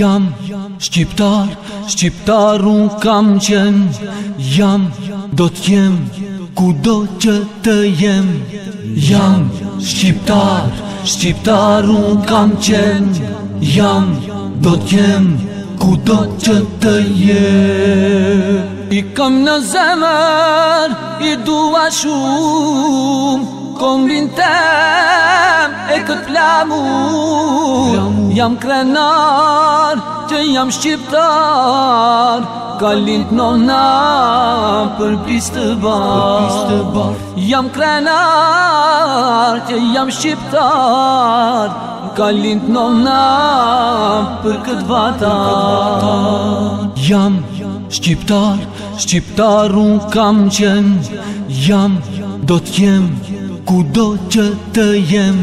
Jam shqiptar, shqiptar un kam qen Jam do t'jem ku do që të jem Jam shqiptar, shqiptar un kam qen Jam do t'jem ku do që të jem I kam në zemër, i dua shumë kombin tem e këtë flamur Jam krenar që jam shqiptar Kalin të nonam për pis të bartë Jam krenar që jam shqiptar Kalin të nonam për këtë vatar Jam shqiptar, shqiptar unë kam qenë Jam do t'jem Ku do që të jem?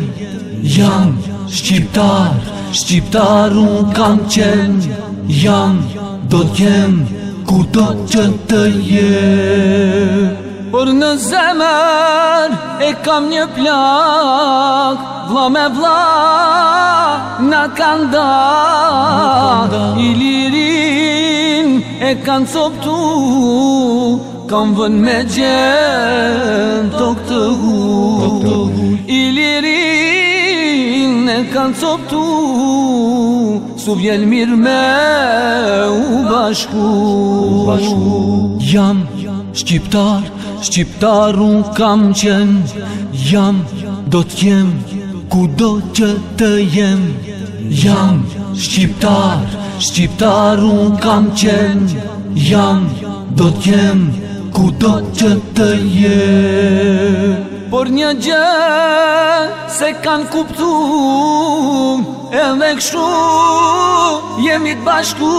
Jam, shqiptar, shqiptar unë kam qen Jam, do t'jem, ku do që të jem? Por në zemër e kam një plak Vla me vla, në kanda I lirin e kanë coptu Kam vën me gjem kanë coptu Su vjen mirë me u bashku Jam shqiptar, shqiptar unë kam qen Jam do t'jem, ku do që të jem Jam shqiptar, shqiptar unë kam qen Jam do t'jem, ku do që të jem Por një gjem se kanë kuptu E dhe këshu Jemi të bashku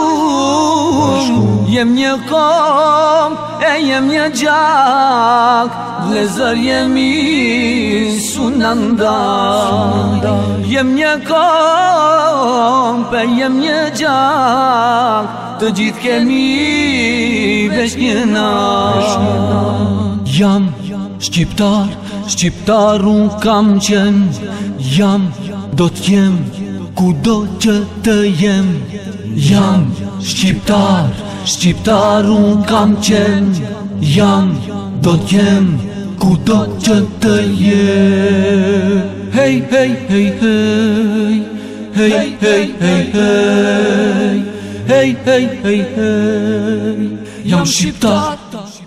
Jem një kom E jem një gjak Dhe jemi Sunanda Jem një kom E jem një gjak Të gjithë kemi Vesh një nash Vesh një nash Jam shqiptar, shqiptar un kam qen, jam do të jem ku do që të jem. Jam shqiptar, shqiptar un kam qen, jam do të jem ku do që të jem. Hey hey hey hey. Hey hey hey hey. Hey hey hey hey. Jam shqiptar.